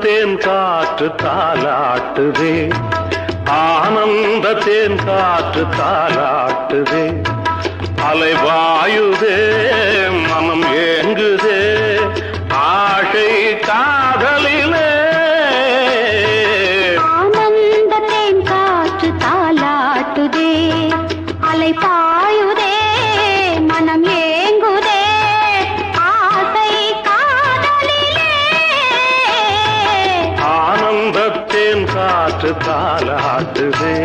தேன் காற்று தாலாட்டுதே. ஆனந்த தேன் காற்று தாலாட்டுதே. அலைவாயுதே ஆனந்தத்தேன் காற்று தாலாட்டுதே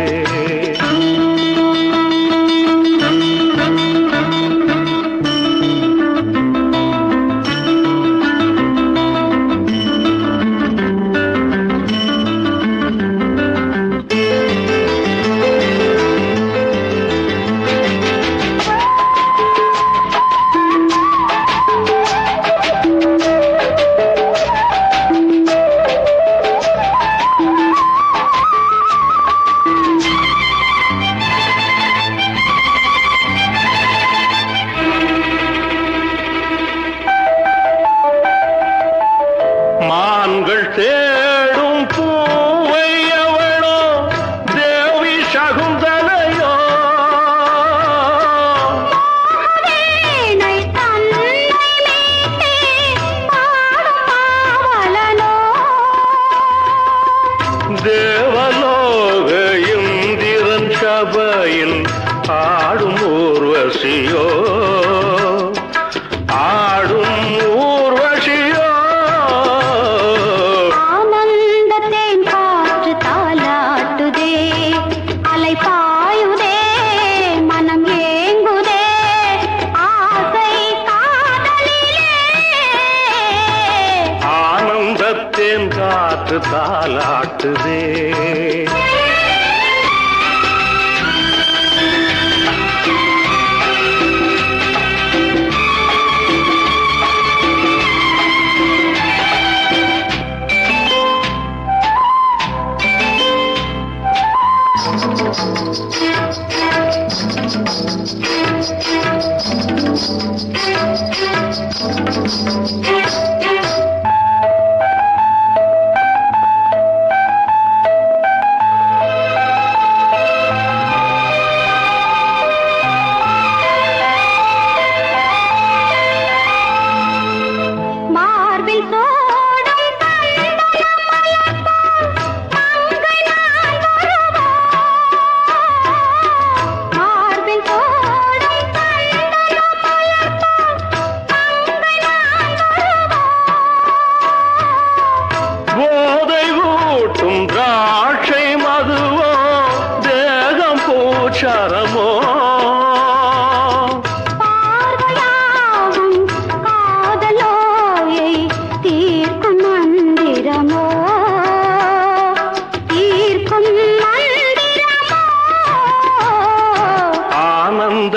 மான்கள் தேடும் பூவை எவளோ தேவி சகுந்தலையோ. தேவலோக இந்திரன் சபையில் ஆடும் ஊர்வசியோ. தாலாட்டுதே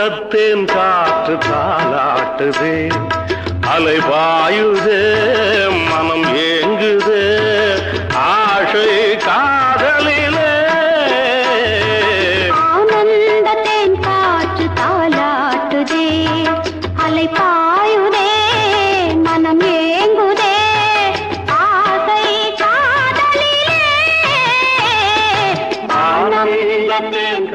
ஆனந்தத்தேன் காற்று தாலாட்டுதே அலைவாயுதே மனம் ஏங்குதே. ஆசை காதலிலே. ஆனந்த தேன் காற்று தாலாட்டுதே அலை பாயுதே மனம் ஏங்குதே. ஆசை காதலிலே. ஆனந்தத்தேன்